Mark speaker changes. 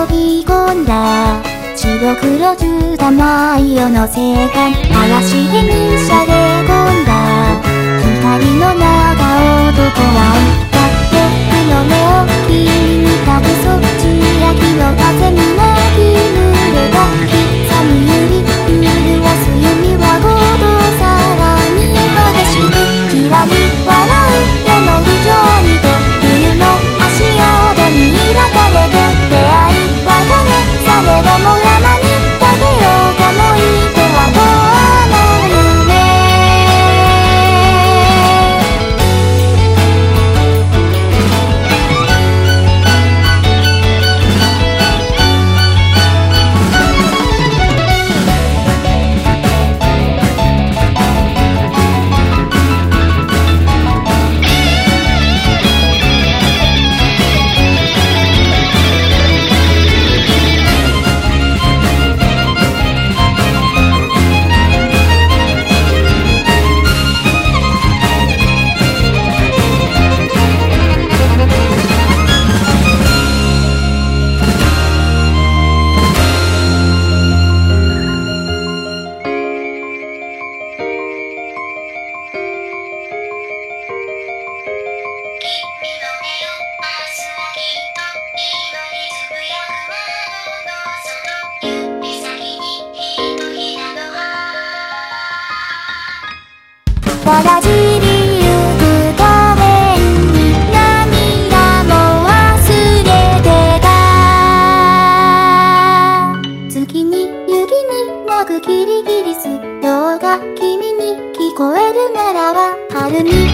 Speaker 1: 飛び込んだ白黒中玉色の世界嵐でにしゃれ込んだ。光の中男は歌ってくの目を
Speaker 2: 花
Speaker 1: わらじりゆく画面に涙も忘れてた。月に雪に泣くキリギリスようが君に聞こえるならば春に